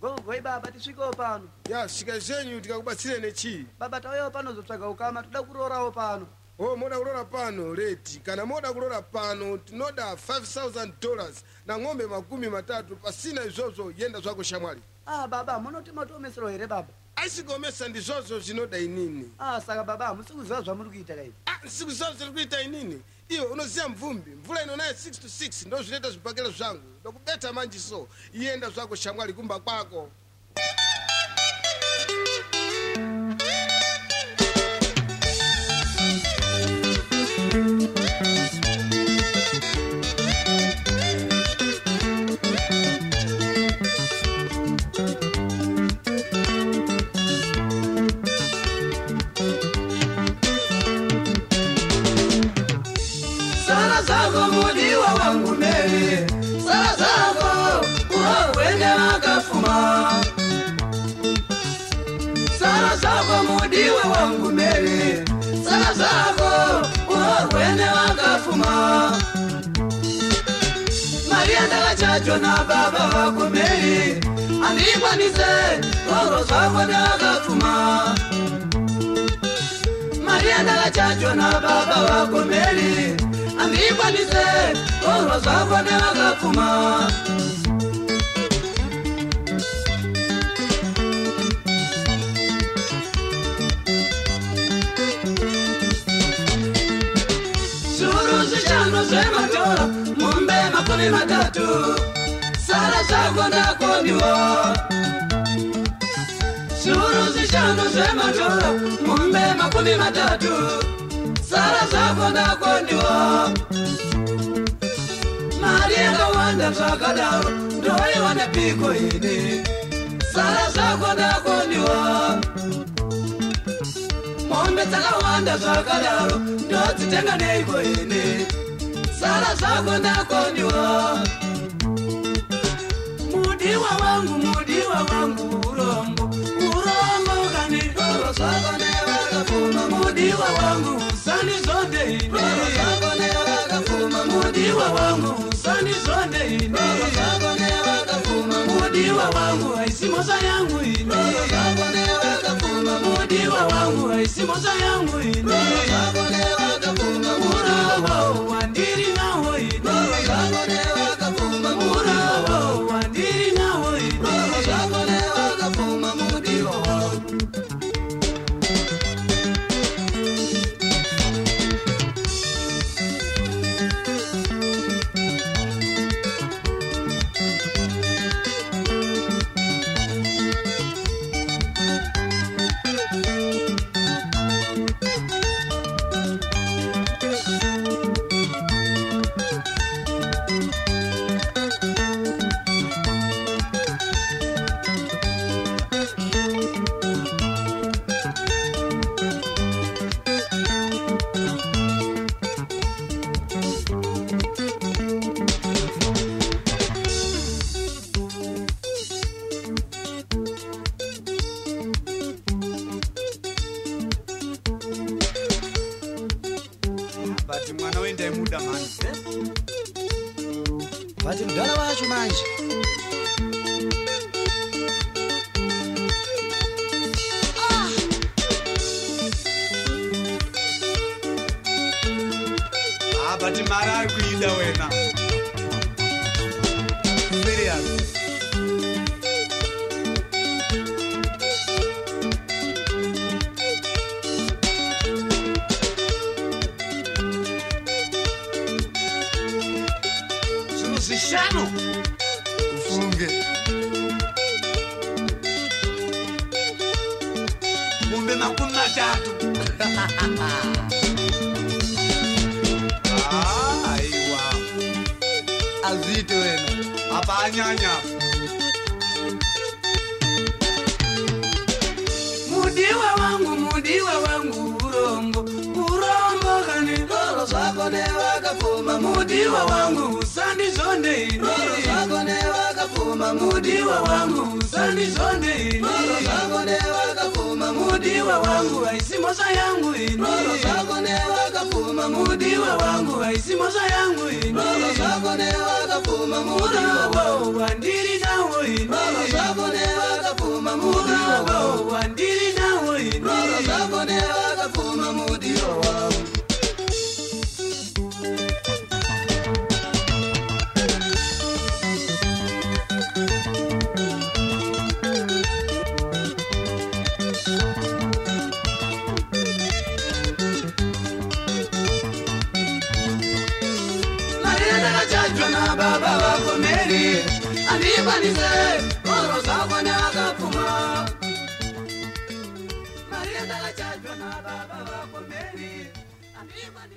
gongoiba baba tisvikewo pano ya swika zenyu tikakubatsirene chi baba tauyawo pano zotsvaga ukama toda kurorawo pano o oh, moda kulola pano leti kana moda kulora pano tinoda 5000 dollars na ng'ombe makumi matatu pasina izvozvo yenda zvako shamwali ah baba munoti matiomesero here baba aisikomesa ndizvozvo zvinoda inini ah, saka baba musiku ziva zvamuri kuita kaii ah, siku zivo zviri kuita inini iwe unoziva mvumbi mvura inonaya 6 to 6 ndozvinoita zvibhakelo zvangu ndokubeta manjiso ienda zvako shangwari kumba kwako sala zako mudiwa wangu meye sala zako uhakwende makafuma sala zako mudiwa wangu meye sala zako uhakwende makafuma maria ndakachajwa na baba wako meye andikwanise roho zako ndakatuma maria ndakachajwa na baba wako meye andibalise oro zavone agakuma shuruzi chano zematora mumbe makumi matatu sara zako ndakomiwa shuruzi chano zematora mumbe makumi matatu sara zvako ndakondiwa mari yakawanda zvakadaro ndoiwa nepiko ini sara zvako ndakondiwa mombe dzakawanda zvakadaro ndodzitenga neiko ini sara zvako ndakondiwa moza yangu ini, mudi wa wangu, isi moza yangu ini vati mwana wendaimuda manje vati mudala wacho manje ah, vati mari ari kuida wena ah. shano funge munde na kuna tatu aiwa azito wena apa anyanya mudiwa wangu mudiwa wangu urombo urombo kanidolo zako ne wakafuma mudiwa wangu mudiwa wangu sandi sonde ini mudiwa wangu aisi mosa yangu ini Moro mudiwa wangu aisi mosa yangu ini Moro mudiwa wangu wandiri nawo ini Granada, Baba, por Mary, Arriba,